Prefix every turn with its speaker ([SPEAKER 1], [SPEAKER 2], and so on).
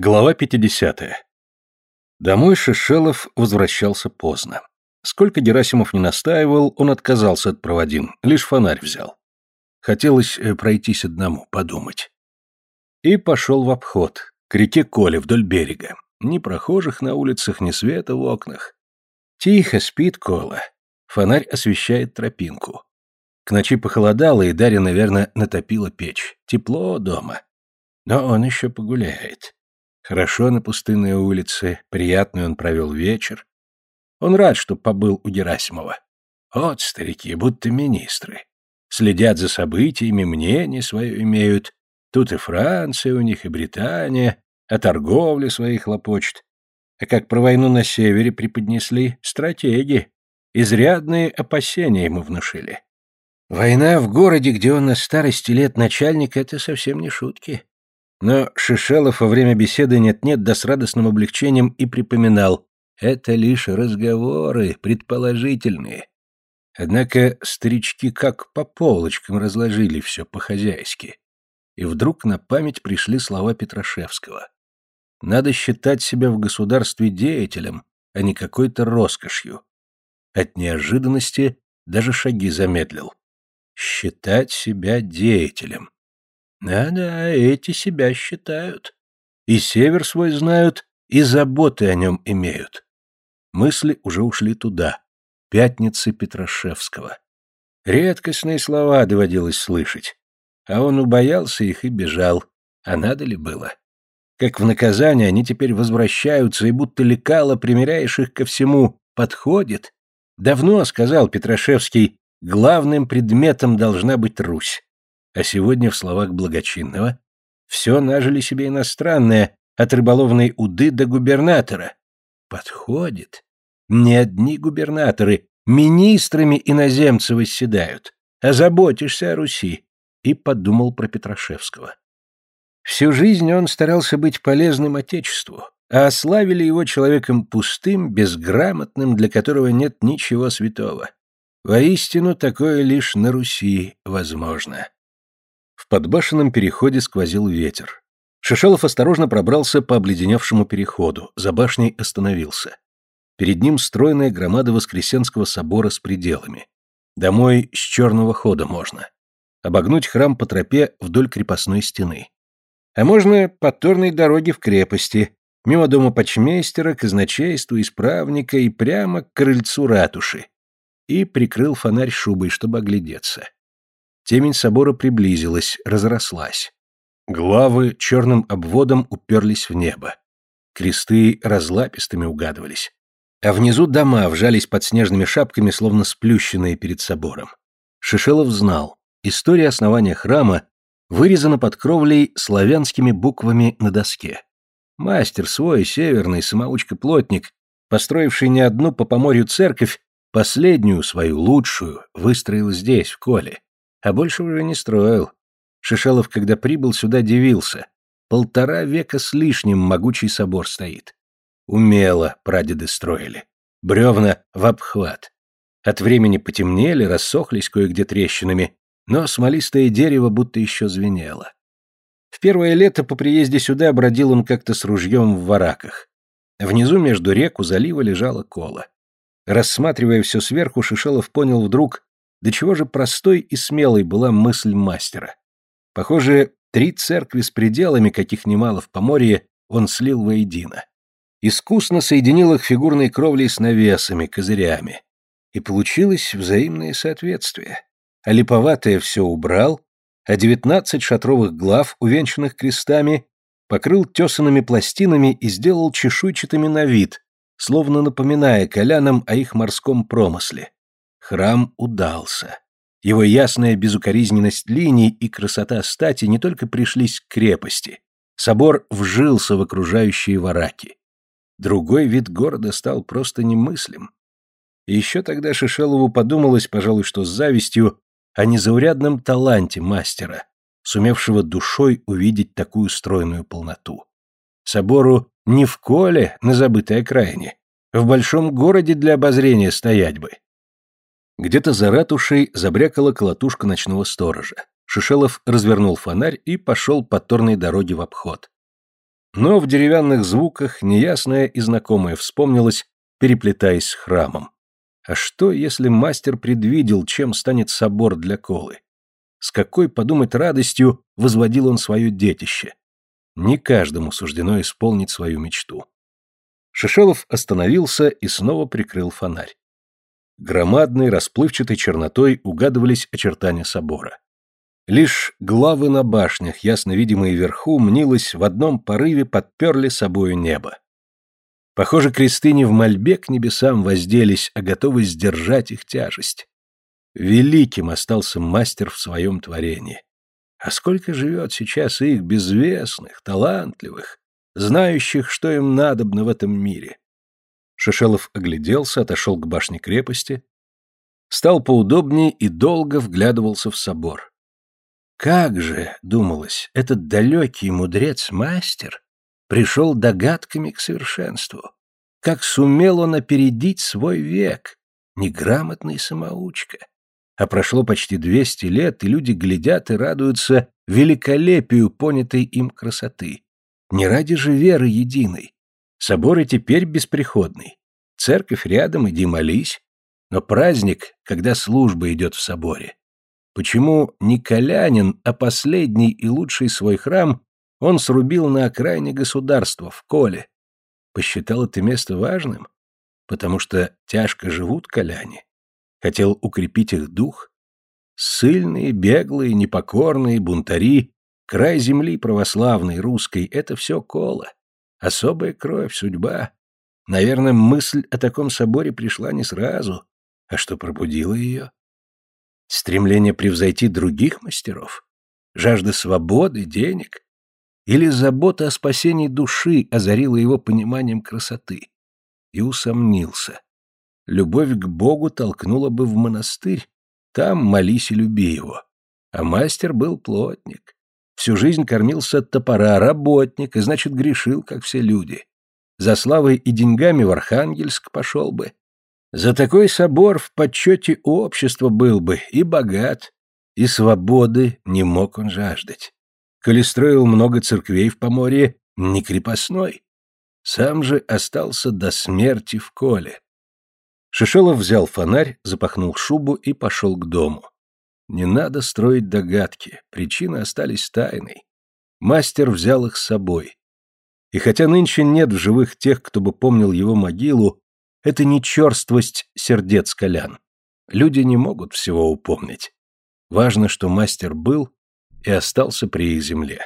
[SPEAKER 1] Глава 50. Домой Шишелов возвращался поздно. Сколько Герасимов не настаивал, он отказался от проводин, лишь фонарь взял. Хотелось э, пройтись одному, подумать. И пошел в обход, к реке Коле вдоль берега. Ни прохожих на улицах, ни света в окнах. Тихо спит Кола. Фонарь освещает тропинку. К ночи похолодало, и Дарья, наверное, натопила печь. Тепло дома. Но он еще погуляет. Хорошо на пустынной улице, приятный он провел вечер. Он рад, что побыл у Герасимова. Вот старики, будто министры. Следят за событиями, мнение свое имеют. Тут и Франция у них, и Британия, о торговле своей хлопочет. А как про войну на севере преподнесли, стратеги. Изрядные опасения ему внушили. Война в городе, где он на старости лет начальник, это совсем не шутки. Но Шишелов во время беседы нет-нет да с радостным облегчением и припоминал, это лишь разговоры, предположительные. Однако старички как по полочкам разложили все по-хозяйски. И вдруг на память пришли слова Петрашевского. Надо считать себя в государстве деятелем, а не какой-то роскошью. От неожиданности даже шаги замедлил. Считать себя деятелем. Да-да, эти себя считают. И север свой знают, и заботы о нем имеют. Мысли уже ушли туда, пятницы Петрашевского. Редкостные слова доводилось слышать. А он убоялся их и бежал. А надо ли было? Как в наказание они теперь возвращаются, и будто лекало, примеряешь их ко всему, подходит. Давно, сказал Петрашевский, главным предметом должна быть Русь. А сегодня в словах благочинного все нажили себе иностранное, от рыболовной уды до губернатора. Подходит. Не одни губернаторы, министрами иноземцы восседают. Озаботишься о Руси. И подумал про Петрашевского. Всю жизнь он старался быть полезным Отечеству, а ославили его человеком пустым, безграмотным, для которого нет ничего святого. Воистину, такое лишь на Руси возможно. В подбашенном переходе сквозил ветер. Шишалов осторожно пробрался по обледеневшему переходу, за башней остановился. Перед ним стройная громада Воскресенского собора с пределами. Домой с черного хода можно. Обогнуть храм по тропе вдоль крепостной стены. А можно по торной дороге в крепости, мимо дома почмейстера, казначейства, исправника и прямо к крыльцу ратуши. И прикрыл фонарь шубой, чтобы оглядеться. Темень собора приблизилась, разрослась. Главы черным обводом уперлись в небо. Кресты разлапистыми угадывались. А внизу дома вжались под снежными шапками, словно сплющенные перед собором. Шишелов знал, история основания храма вырезана под кровлей славянскими буквами на доске. Мастер свой, северный, самоучка-плотник, построивший не одну по поморью церковь, последнюю, свою лучшую, выстроил здесь, в Коле а больше уже не строил. Шишелов, когда прибыл сюда, дивился. Полтора века с лишним могучий собор стоит. Умело прадеды строили. Бревна в обхват. От времени потемнели, рассохлись кое-где трещинами, но смолистое дерево будто еще звенело. В первое лето по приезде сюда бродил он как-то с ружьем в вараках. Внизу между реку залива лежала кола. Рассматривая все сверху, Шишелов понял вдруг, до чего же простой и смелой была мысль мастера. Похоже, три церкви с пределами, каких немало в Поморье, он слил воедино. Искусно соединил их фигурной кровлей с навесами, козырями. И получилось взаимное соответствие. А липоватое все убрал, а девятнадцать шатровых глав, увенчанных крестами, покрыл тесанными пластинами и сделал чешуйчатыми на вид, словно напоминая колянам о их морском промысле. Храм удался. Его ясная безукоризненность линий и красота стати не только пришлись к крепости. Собор вжился в окружающие вараки. Другой вид города стал просто немыслим. Еще тогда Шишелову подумалось, пожалуй, что с завистью о незаурядном таланте мастера, сумевшего душой увидеть такую стройную полноту. Собору не в коле на забытой окраине, в большом городе для обозрения стоять бы. Где-то за ратушей забрякала колотушка ночного сторожа. Шишелов развернул фонарь и пошел по торной дороге в обход. Но в деревянных звуках неясное и знакомое вспомнилось, переплетаясь с храмом. А что, если мастер предвидел, чем станет собор для Колы? С какой, подумать радостью, возводил он свое детище? Не каждому суждено исполнить свою мечту. Шишелов остановился и снова прикрыл фонарь. Громадной, расплывчатой чернотой угадывались очертания собора. Лишь главы на башнях, ясно видимые вверху, мнилось, в одном порыве подперли собою небо. Похоже, кресты не в мольбе к небесам возделись, а готовы сдержать их тяжесть. Великим остался мастер в своем творении. А сколько живет сейчас их безвестных, талантливых, знающих, что им надобно в этом мире. Шишелов огляделся, отошел к башне крепости, стал поудобнее и долго вглядывался в собор. Как же, думалось, этот далекий мудрец-мастер пришел догадками к совершенству. Как сумел он опередить свой век, неграмотный самоучка. А прошло почти двести лет, и люди глядят и радуются великолепию понятой им красоты. Не ради же веры единой. Собор и теперь бесприходный. Церковь рядом, иди молись. Но праздник, когда служба идет в соборе. Почему не Колянин, а последний и лучший свой храм он срубил на окраине государства, в Коле? Посчитал это место важным? Потому что тяжко живут коляне. Хотел укрепить их дух? Сыльные, беглые, непокорные, бунтари, край земли православной, русской — это все коло. Особая кровь, судьба. Наверное, мысль о таком соборе пришла не сразу. А что пробудило ее? Стремление превзойти других мастеров? Жажда свободы, денег? Или забота о спасении души озарила его пониманием красоты? И усомнился. Любовь к Богу толкнула бы в монастырь. Там молись и люби его. А мастер был плотник. Всю жизнь кормился от топора, работник, и, значит, грешил, как все люди. За славой и деньгами в Архангельск пошел бы. За такой собор в почете общества был бы и богат, и свободы не мог он жаждать. Коли строил много церквей в Поморье, не крепостной. Сам же остался до смерти в коле. Шишелов взял фонарь, запахнул шубу и пошел к дому. Не надо строить догадки, причины остались тайной. Мастер взял их с собой. И хотя нынче нет в живых тех, кто бы помнил его могилу, это не черствость сердец колян. Люди не могут всего упомнить. Важно, что мастер был и остался при их земле.